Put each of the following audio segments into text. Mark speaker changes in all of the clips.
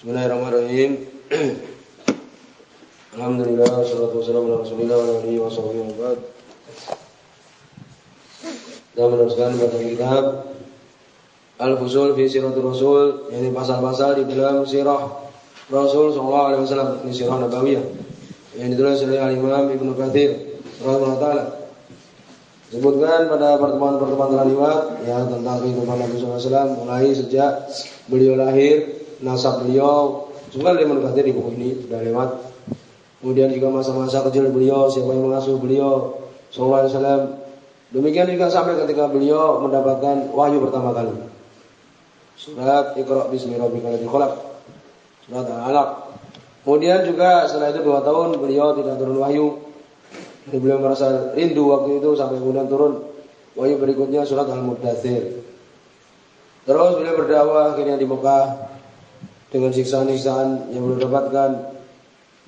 Speaker 1: Bismillahirrahmanirrahim. Alhamdulillah, salatu wassalamu ala rasulillah wa alihi wa sahbihi wa ba'd. Dan meneruskan pada kitab Al-Fusul fi Siratul Rasul, ini pasal-pasal di dalam sirah Rasul sallallahu alaihi wasallam, ini sirah nabawiyah. Yang ditulis oleh Al-Imam Ibnu Katsir rahimahullah taala. Sebutkan pada pertemuan-pertemuan terlibat ya tentang kehidupan Nabi SAW mulai sejak beliau lahir nasab beliau. Juga dari mendekati di buku ini sudah lewat. Kemudian juga masa-masa kecil beliau siapa yang mengasuh beliau Sallallahu Alaihi demikian juga sampai ketika beliau mendapatkan wahyu pertama kali. Surat Iqra Bismi Rabbikal Ladzi surat Al-Alaq. Kemudian juga setelah itu dua tahun beliau tidak turun wahyu. Jadi beliau merasa rindu waktu itu sampai kemudian turun. Wahyu berikutnya surat Al-Mudathir terus beliau berdakwah akhirnya di Mekah dengan siksaan-siksaan yang belum dapatkan.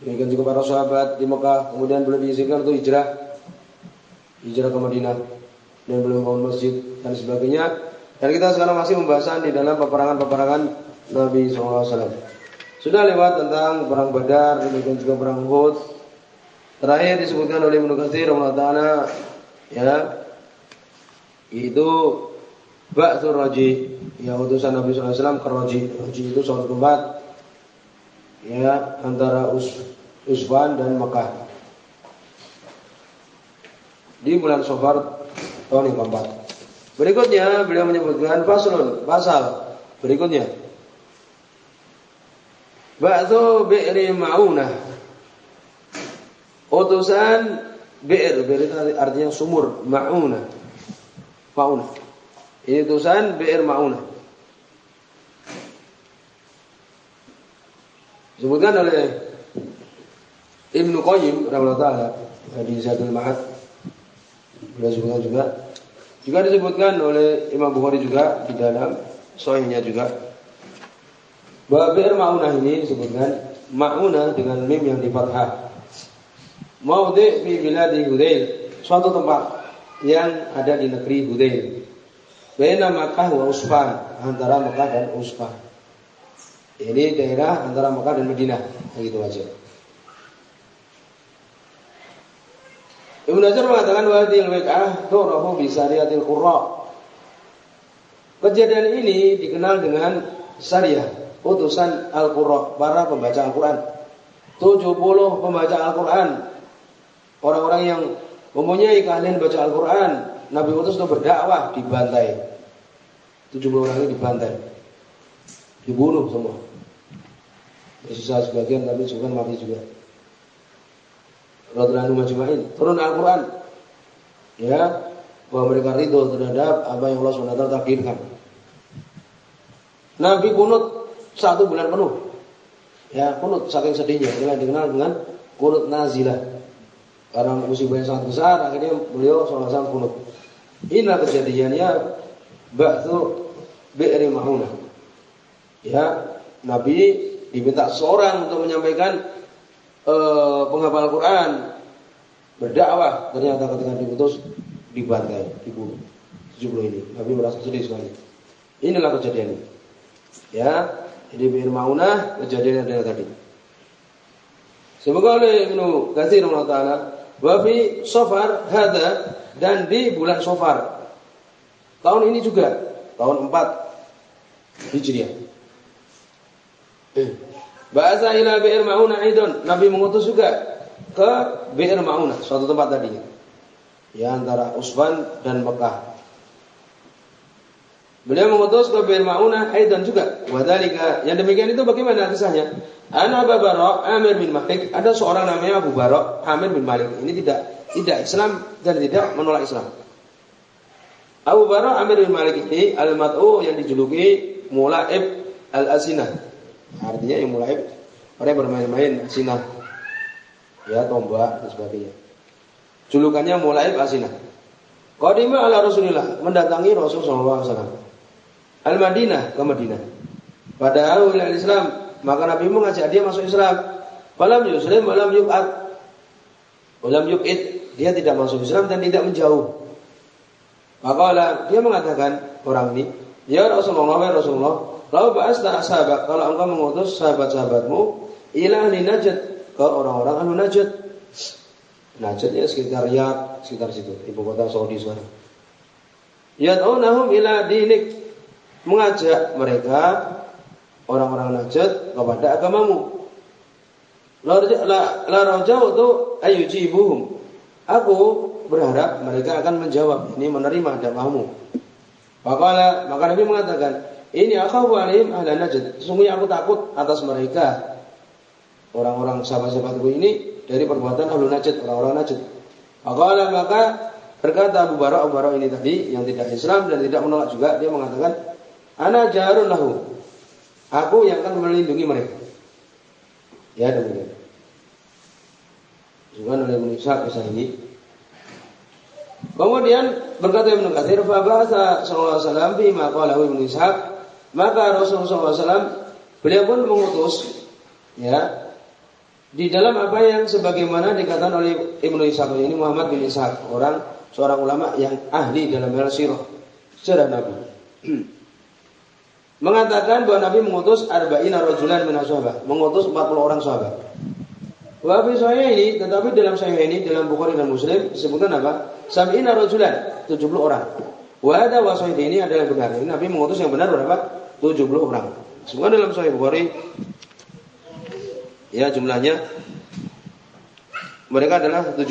Speaker 1: Demikian juga para sahabat di Mekah, kemudian belum diizinkan untuk hijrah, hijrah ke Madinah dan belum bangun masjid dan sebagainya. Dan kita sekarang masih membahasan di dalam peperangan-peperangan Nabi SAW. Sudah lewat tentang perang Badar, demikian juga perang Uhud. Terakhir disebutkan oleh Ibnu Katsir ya itu Ba'thur Raji Ya utusan Nabi SAW ke Raji Raji itu suatu tempat Ya antara Us, Usfan dan Mekah. Di bulan Sofar tahun yang keempat. Berikutnya beliau menyebutkan Faslun, pasal Berikutnya. Ba'thu bi'ri ma'unah. Utusan bi'r, bi'r itu artinya sumur Ma'unah. Ma'unah. Ini tulisan bi'ir ma'unah. Disebutkan oleh Ibnu Qayyim rahimahullah taala di Zadul Ma'ad. Beliau sebutkan juga juga disebutkan oleh Imam Bukhari juga di dalam sahihnya juga bahwa bi'ir ma'unah ini disebutkan ma'unah dengan mim yang di fathah. Maudhi fi biladi Hudail, suatu tempat yang ada di negeri Hudail. Baina Makkah wa Usfan, antara Makkah dan Usfan. Ini daerah antara Makkah dan Madinah, begitu aja. Ibnu Hajar mengatakan wa hadhil waqa'ah turahu bi sariyatil qurra. Kejadian ini dikenal dengan syariah, utusan Al-Qurra, para pembaca Al-Qur'an. 70 pembaca Al-Qur'an. Orang-orang yang mempunyai keahlian baca Al-Qur'an, Nabi utus untuk berdakwah dibantai. 70 orang ini dibantai. Dibunuh semua. Sisa sebagian tapi juga mati juga. Radhiyallahu majma'in. Turun Al-Qur'an. Ya, bahwa mereka ridho terhadap apa yang Allah SWT takdirkan. Nabi kunut satu bulan penuh. Ya, kunut saking sedihnya. Dengan dikenal dengan kunut nazilah. Karena musibah yang sangat besar, akhirnya beliau SAW kunut. Inilah kejadiannya ba'tsu bi'ri mahuna. Ya, Nabi diminta seorang untuk menyampaikan uh, penghafal Quran berdakwah ternyata ketika diputus dibantai, dibunuh. 70 ini. Nabi merasa sedih sekali. Inilah kejadiannya. Ya, jadi bi'ri mahuna kejadian yang tadi. Semoga oleh Ibnu Katsir taala wa fi safar hada dan di bulan Sofar. Tahun ini juga, tahun 4 Hijriah. Bahasa ila Bi'ir Ma'unah Aidon. Nabi mengutus juga ke Bi'ir Ma'unah, suatu tempat tadi. Ya antara Usban dan Mekah. Beliau mengutus ke Bi'ir Ma'unah Aidon juga. Wadalika. Yang demikian itu bagaimana kisahnya? Ana Abu Barok Amir bin Malik. Ada seorang namanya Abu Barok Amir bin Malik. Ini tidak tidak Islam dan tidak menolak Islam. Abu Bara Amir bin Malik ini al-mat'u yang dijuluki Mulaib al-Asinah. Artinya yang Mulaib orang bermain-main asinah. Ya, tombak dan sebagainya. Julukannya Mulaib Asinah. Qadima ala Rasulillah, mendatangi Rasul sallallahu alaihi wasallam. Al-Madinah ke Madinah. Padahal wilayah Islam, maka Nabi mengajak dia masuk Islam. Falam yuslim, falam yub'at. Falam yub'id, dia tidak masuk Islam dan tidak menjauh. Maka dia mengatakan orang ini, Ya Rasulullah, ya Rasulullah, Lalu ba'asta sahabat kalau engkau mengutus sahabat-sahabatmu ila Najd ke orang-orang ahli Najd. Najd ya sekitar Riyadh, sekitar situ, ibu kota Saudi sekarang. Yad'unahum ila dinik mengajak mereka orang-orang Najd kepada agamamu. La rajau tu ayujibuhum. Aku berharap mereka akan menjawab, ini menerima dakwahmu. Maka maka Nabi mengatakan, ini akhafu alaihim ahla najd. Sesungguhnya aku takut atas mereka orang-orang sahabat-sahabatku ini dari perbuatan ahlu najd, orang-orang najd. Maka maka berkata Abu Bara Abu Bara ini tadi yang tidak Islam dan tidak menolak juga dia mengatakan ana jarun lahu. Aku yang akan melindungi mereka. Ya demikian. Juga oleh Musa kisah ini. Kemudian berkata Ibnu Katsir, "Fa ba'atha sallallahu alaihi wasallam bima qalahu Ibnu Ishaq maka Rasulullah SAW beliau pun mengutus ya di dalam apa yang sebagaimana dikatakan oleh Ibnu Ishaq ini Muhammad bin Ishaq orang seorang ulama yang ahli dalam hal sirah sejarah Nabi mengatakan bahwa Nabi mengutus arba'ina rajulan min mengutus 40 orang sahabat Wa saya ini tetapi dalam saya ini dalam Bukhari dan Muslim disebutkan apa? Sab'ina rajulan 70 orang. Wa ada wa ini adalah benar. Ini Nabi mengutus yang benar berapa? 70 orang. Semua dalam Sahih Bukhari ya jumlahnya mereka adalah 70.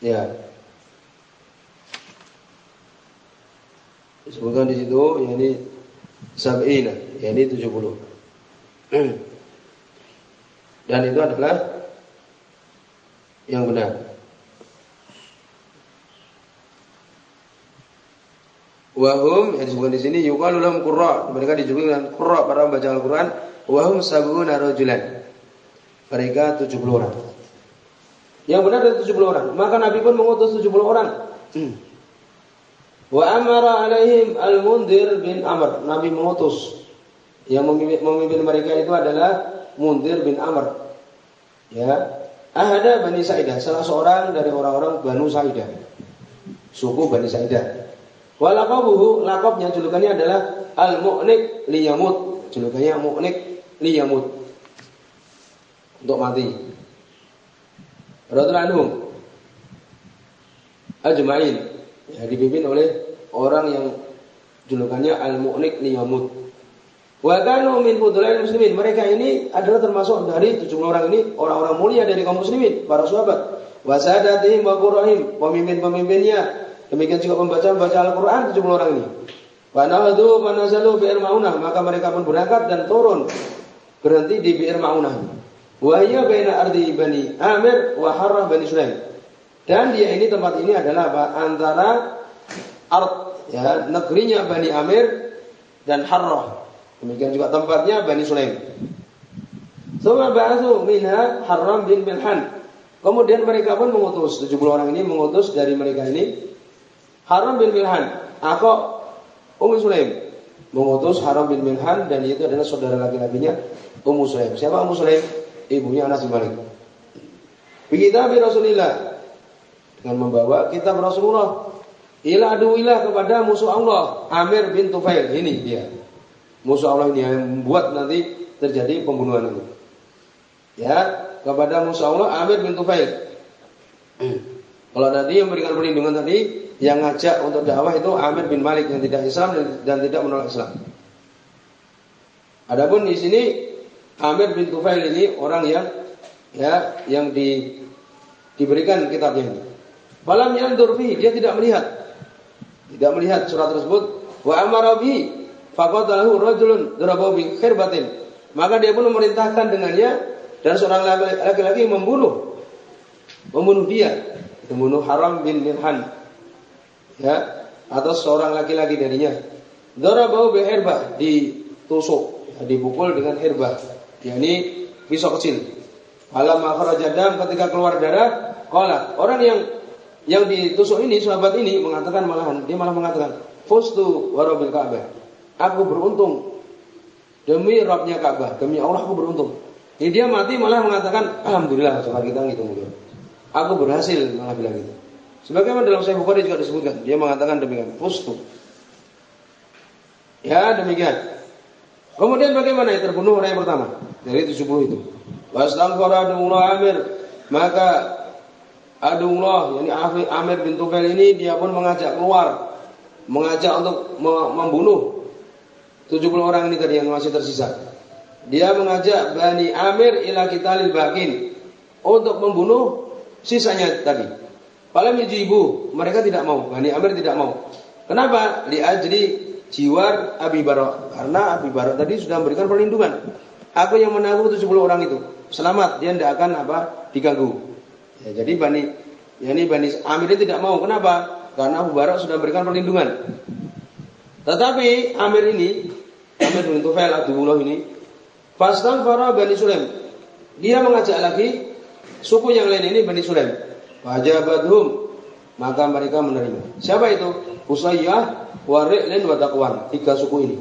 Speaker 1: Ya. Disebutkan di situ yakni sab'ina, yakni 70. Dan itu adalah yang benar. Wahum yang disebutkan di sini yuqalu lahum qurra. Mereka dijuluki dengan qurra para pembaca Al-Qur'an. Wahum sab'una rajulan. Mereka 70 orang. Yang benar ada 70 orang. Maka Nabi pun mengutus 70 orang. Wa amara alaihim al-Mundir bin Amr. Nabi mengutus yang memimpin, mereka itu adalah Mundir bin Amr. Ya, ada Bani Sa'idah, salah seorang dari orang-orang Banu Sa'idah. Suku Bani Sa'idah. Walaqabuhu lakabnya julukannya adalah al-mu'nik liyamut. Julukannya mu'nik liyamut. Untuk mati. Radhiyallahu anhum ajma'in. Ya, dipimpin oleh orang yang julukannya al-mu'nik liyamut. Wa kanu min fudulail muslimin. Mereka ini adalah termasuk dari tujuh orang ini orang-orang mulia dari kaum muslimin, para sahabat. Wa sadatihim wa qurrahim, pemimpin-pemimpinnya Demikian juga membaca-baca Al-Quran 70 orang ini. Wanahadu manazalu bi'ir ma'unah. Maka mereka pun berangkat dan turun. Berhenti di bi'ir ma'unah. Wahya baina ardi bani Amir wa harrah bani Sulaim. Dan dia ini tempat ini adalah apa? Antara art ya, negerinya Bani Amir dan Harrah. Demikian juga tempatnya Bani Sulaim. Suma ba'athu minha Harram bin Milhan. Kemudian mereka pun mengutus 70 orang ini mengutus dari mereka ini Haram bin Milhan. Atau Ummu Sulaim. Mengutus Haram bin Milhan dan itu adalah saudara laki-lakinya Ummu Sulaim. Siapa Ummu Sulaim? Ibunya Anas bin Malik. Kita bi Rasulillah. Dengan membawa kitab Rasulullah. Ila aduillah kepada musuh Allah Amir bin Tufail. Ini dia. Musuh Allah ini yang membuat nanti terjadi pembunuhan ini ya kepada musuh Allah Amir bin Tufail kalau nanti yang memberikan perlindungan tadi yang ngajak untuk dakwah itu Amir bin Malik yang tidak Islam dan, tidak menolak Islam. Adapun di sini Amir bin Tufail ini orang yang ya yang di, diberikan kitabnya ini. Falam yandur dia tidak melihat. Tidak melihat surat tersebut. Wa amara bihi faqatalahu rajulun darabahu. Maka dia pun memerintahkan dengannya dan seorang laki-laki membunuh membunuh dia, membunuh Haram bin Milhan ya atau seorang laki-laki darinya. Darabau bihirbah ditusuk, ya, dipukul dengan hirbah, yakni pisau kecil. Alam akhraja dam ketika keluar darah, qala orang yang yang ditusuk ini sahabat ini mengatakan malahan dia malah mengatakan fustu warabil Ka'bah. Aku beruntung demi Rabbnya Ka'bah, demi Allah aku beruntung. Jadi dia mati malah mengatakan alhamdulillah sahabat kita gitu mungkin. Aku berhasil malah bilang gitu. Sebagaimana dalam Sahih Bukhari juga disebutkan, dia mengatakan demikian, fustu. Ya, demikian. Kemudian bagaimana yang terbunuh orang yang pertama? Dari 70 itu. Wastaghfara Adullah Amir. Maka Adullah, yani Amir bin Tufail ini dia pun mengajak keluar. Mengajak untuk membunuh 70 orang ini tadi yang masih tersisa. Dia mengajak Bani Amir ila kita bakin untuk membunuh sisanya tadi. Palam ibu mereka tidak mau, Bani Amir tidak mau. Kenapa? Liajri jiwar Abi Barok. Karena Abi Barok tadi sudah memberikan perlindungan. Aku yang menanggung 70 orang itu. Selamat, dia tidak akan apa diganggu. Ya, jadi Bani ya ini Bani Amir tidak mau. Kenapa? Karena Abu Barok sudah memberikan perlindungan. Tetapi Amir ini, Amir bin Tufail Abdullah ini, Fastan Farah Bani Sulaim. Dia mengajak lagi suku yang lain ini Bani Sulaim. Wajabadhum. Maka mereka menerima. Siapa itu? Usayyah Wari'lin wa Taqwan, tiga suku ini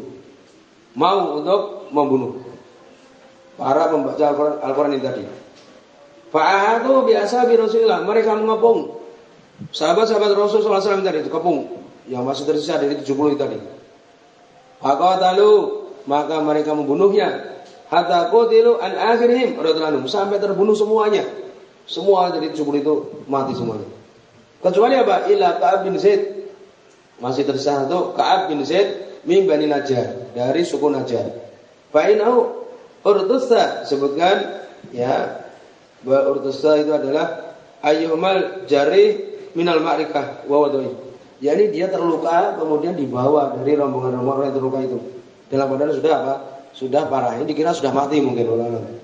Speaker 1: mau untuk membunuh para pembaca Al-Quran ini tadi. Fa'ahatu biasa bi Rasulullah, mereka mengepung sahabat-sahabat Rasul SAW tadi itu kepung yang masih tersisa dari 70 tadi. Faqatalu maka mereka membunuhnya hatta qutilu an akhirihim sampai terbunuh semuanya. Semua dari 70 itu mati semuanya. Kecuali apa? Ila Ka'ab bin Zaid masih tersisa satu Ka'ab bin Zaid min Bani Najjar dari suku Najjar. Fa'inahu urtusa sebutkan ya bahwa urtusa itu adalah ayyumal jari minal ma'rikah wa wadoi. Yani dia terluka kemudian dibawa dari rombongan-rombongan yang terluka itu. Dalam keadaan sudah apa? Sudah parah. Ini dikira sudah mati mungkin orang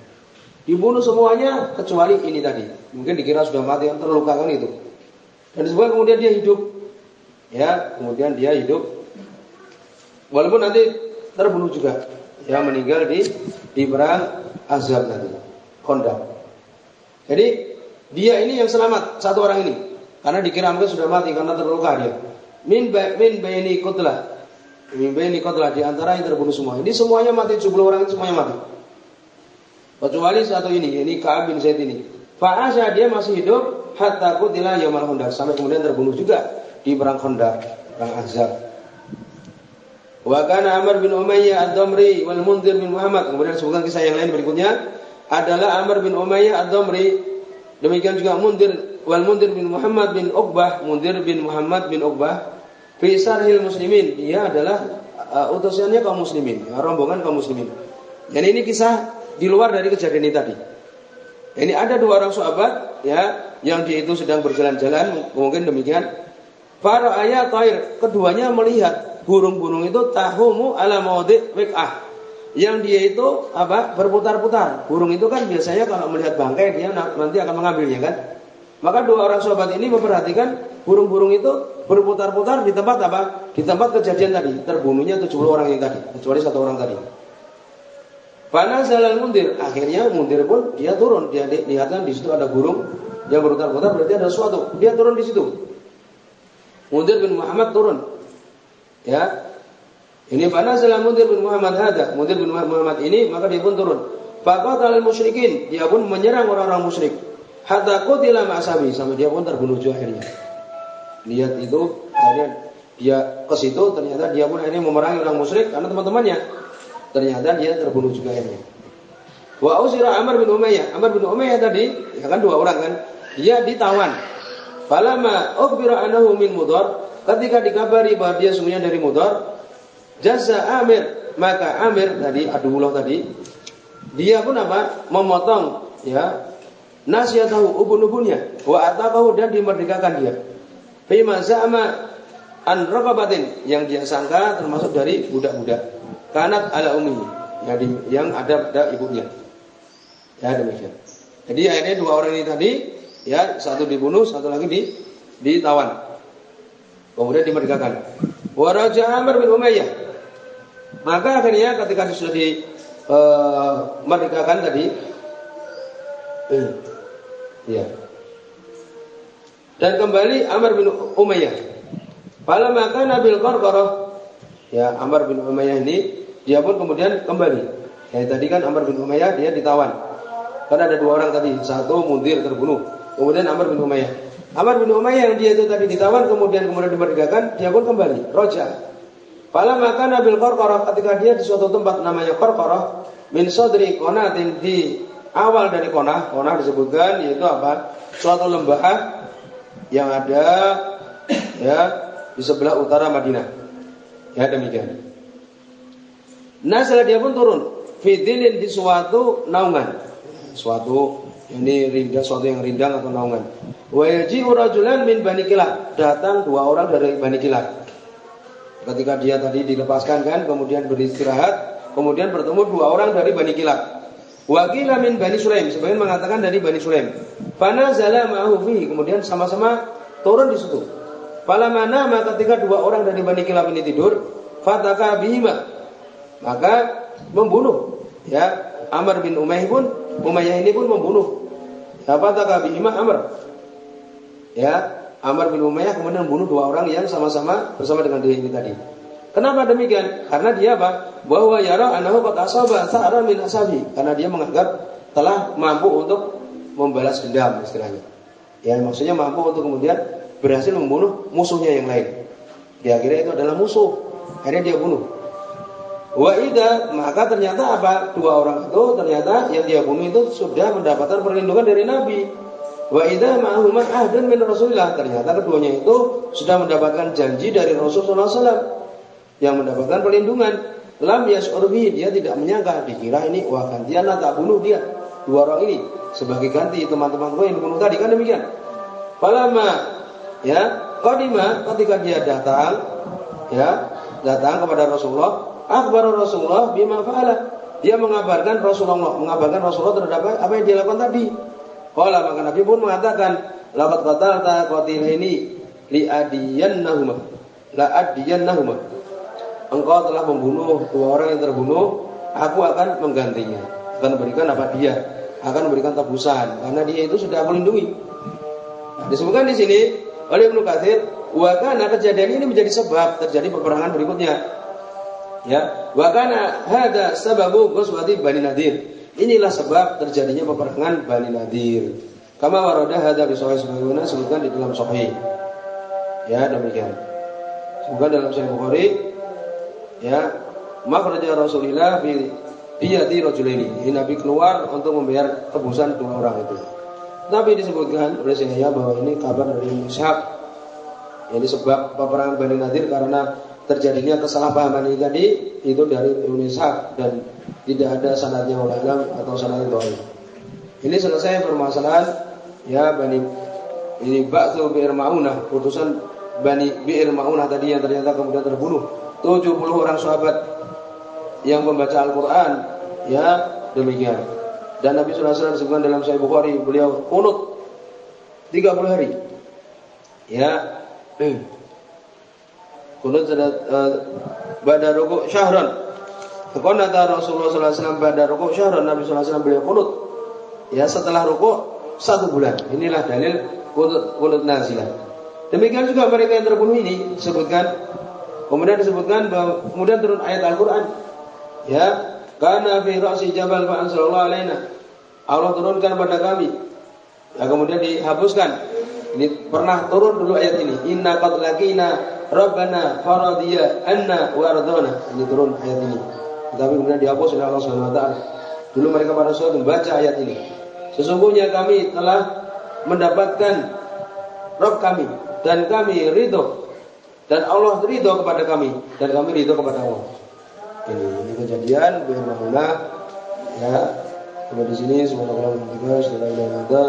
Speaker 1: Dibunuh semuanya kecuali ini tadi. Mungkin dikira sudah mati yang terluka kan itu. Dan disebutkan kemudian dia hidup. Ya kemudian dia hidup. Walaupun nanti terbunuh juga. Ya meninggal di di perang Azab nanti Kondak jadi dia ini yang selamat satu orang ini. Karena dikira mungkin sudah mati karena terluka dia. Min ba, min baini kutlah min baini kutlah di antara yang terbunuh semua. Ini semuanya mati 70 orang itu semuanya mati kecuali satu ini ini Ka'ab bin Zaid ini Fa'asya dia masih hidup hatta kutila yaumul Honda sampai kemudian terbunuh juga di perang Khandaq, perang Ahzab. Wa kana Amr bin Umayyah ad-Damri wal Munzir bin Muhammad. Kemudian sebutkan kisah yang lain berikutnya adalah Amr bin Umayyah ad-Damri. Demikian juga Munzir wal Munzir bin Muhammad bin Uqbah, Munzir bin Muhammad bin Uqbah fi sarhil muslimin. Dia adalah uh, utusannya kaum muslimin, rombongan kaum muslimin. Dan ini kisah di luar dari kejadian ini tadi. Ini ada dua orang sahabat ya yang dia itu sedang berjalan-jalan mungkin demikian Para ayat tair keduanya melihat burung-burung itu tahumu ala maudi wik'ah. Yang dia itu apa? berputar-putar. Burung itu kan biasanya kalau melihat bangkai dia nanti akan mengambilnya kan. Maka dua orang sahabat ini memperhatikan burung-burung itu berputar-putar di tempat apa? Di tempat kejadian tadi. Terbunuhnya 70 orang yang tadi, kecuali satu orang tadi. Panas jalan mundir. Akhirnya mundir pun dia turun. Dia lihatkan di situ ada burung yang berputar-putar berarti ada sesuatu. Dia turun di situ. Mundir bin Muhammad turun. Ya. Ini pada salah Mundir bin Muhammad ada. Mundir bin Muhammad ini maka dia pun turun. Faqatal musyrikin, dia pun menyerang orang-orang musyrik. Hatta qutila ma'asabi sampai dia pun terbunuh juga akhirnya. Lihat itu akhirnya dia ke situ ternyata dia pun akhirnya memerangi orang musyrik karena teman-temannya. Ternyata dia terbunuh juga akhirnya. Wa usira Amr bin Umayyah. Amr bin Umayyah tadi, ya kan dua orang kan, dia ditawan Falama ukhbira anahu min mudar, ketika dikabari bahwa dia sungguhnya dari mudar, jasa Amir, maka Amir tadi Abdullah tadi dia pun apa? memotong ya tahu ubun-ubunnya wa ataqahu dan dimerdekakan dia. Bima za'ama an raqabatin yang dia sangka termasuk dari budak-budak. Kanat ala umi yang, di, yang ada pada ibunya. Ya demikian. Jadi akhirnya dua orang ini tadi ya satu dibunuh satu lagi di ditawan. Kemudian dimerdekakan. Waraja Amr bin Umayyah. Maka akhirnya ketika sudah di uh, merdekakan tadi uh, ya dan kembali Amr bin Umayyah. Pada maka Nabil Qarqarah ya Amr bin Umayyah ini dia pun kemudian kembali ya tadi kan Amr bin Umayyah dia ditawan karena ada dua orang tadi satu mundir terbunuh Kemudian Amr bin Umayyah. Amr bin Umayyah yang dia itu tadi ditawan kemudian kemudian dimerdekakan, dia pun kembali. Roja. Fala maka Nabil Qarqarah ketika dia di suatu tempat namanya Qarqarah min sadri qonatin di awal dari konah, konah disebutkan yaitu apa? Suatu lembah yang ada ya di sebelah utara Madinah. Ya demikian. Nah setelah dia pun turun fidilin di suatu naungan, suatu ini rindang, suatu yang rindang atau naungan. Wa yaji'u rajulan min Bani Kilab. Datang dua orang dari Bani Kilab. Ketika dia tadi dilepaskan kan, kemudian beristirahat, kemudian bertemu dua orang dari Bani Kilab. Wakil min Bani Sulaim, sebagian mengatakan dari Bani Sulaim. Fana zala ma'ahu kemudian sama-sama turun di situ. Pada mana maka ketika dua orang dari Bani Kilab ini tidur, fataka bihima, maka membunuh. Ya, Amr bin Umayyah pun, Umayyah ini pun membunuh. Ya, fataka bihima Amr. Ya, Amr bin Umayyah kemudian membunuh dua orang yang sama-sama bersama dengan dia ini tadi. Kenapa demikian? Karena dia apa? Bahwa yara anahu qad asaba sa'ara min asabi. Karena dia menganggap telah mampu untuk membalas dendam istilahnya. Ya maksudnya mampu untuk kemudian berhasil membunuh musuhnya yang lain. Dia kira itu adalah musuh. Akhirnya dia bunuh. Wa ida maka ternyata apa? Dua orang itu ternyata yang dia bunuh itu sudah mendapatkan perlindungan dari Nabi. Wa idza ma'ahuma ahdun min Rasulillah. Ternyata keduanya itu sudah mendapatkan janji dari Rasulullah SAW yang mendapatkan perlindungan. Lam yash'ur dia tidak menyangka, dikira ini wah gantian tak bunuh dia dua orang ini sebagai ganti teman-teman gue yang dibunuh tadi kan demikian. Falama ya qadima ketika dia datang ya datang kepada Rasulullah akhbar Rasulullah bima fa'ala dia mengabarkan Rasulullah mengabarkan Rasulullah terhadap apa yang dia lakukan tadi Kala maka Nabi pun mengatakan, laqad qatalta ini li adiyannahuma. La adiyannahuma. Engkau telah membunuh dua orang yang terbunuh, aku akan menggantinya. Akan memberikan apa dia? Akan memberikan tebusan karena dia itu sudah melindungi. Nah, disebutkan di sini oleh Ibnu Katsir, wa kana kejadian ini menjadi sebab terjadi peperangan berikutnya. Ya, wa kana hada sababu ghazwati Bani Nadir. Inilah sebab terjadinya peperangan Bani Nadir. Kama warada hadza bi sahih sebagaimana sebutkan di dalam sahih. Ya, demikian. Semoga dalam Sahih Bukhari ya, makhraja Rasulullah fi diyati rajulaini. Ini Nabi keluar untuk membayar tebusan dua orang itu. Tapi disebutkan oleh saya bahwa ini kabar dari Mushab. Ini sebab peperangan Bani Nadir karena terjadinya kesalahpahaman ini tadi itu dari Ibnu dan tidak ada sanadnya ulama atau sanadnya dhaif. Ini selesai permasalahan ya Bani ini Ba'tsu Bi'ir Ma'unah, putusan Bani Bi'ir Ma'unah tadi yang ternyata kemudian terbunuh. 70 orang sahabat yang membaca Al-Qur'an ya demikian. Dan Nabi sallallahu alaihi wasallam disebutkan dalam Sahih Bukhari beliau kunut 30 hari. Ya. Kunut uh, eh, pada rukuk syahran. Qanata Rasulullah sallallahu alaihi wasallam pada rukuk syahran Nabi sallallahu alaihi wasallam beliau kunut. Ya setelah rukuk satu bulan. Inilah dalil kunut, kunut nazilah. Demikian juga mereka yang terbunuh ini disebutkan kemudian disebutkan bahwa kemudian turun ayat Al-Qur'an. Ya, karena fi ra'si jabal fa anzalallahu. Allah turunkan pada kami. Ya, kemudian dihapuskan. Ini pernah turun dulu ayat ini. Inna qad laqina Rabbana faradiya anna wa ardana. Ini turun ayat ini. Tapi kemudian dihapus oleh Allah taala. Dulu mereka pada saat membaca ayat ini. Sesungguhnya kami telah mendapatkan Rabb kami dan kami ridho dan Allah ridho kepada kami dan kami ridho kepada Allah. Ini, ini kejadian bagaimana ya. Sampai di sini semoga Allah berkata sudah ada.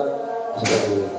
Speaker 1: Assalamualaikum.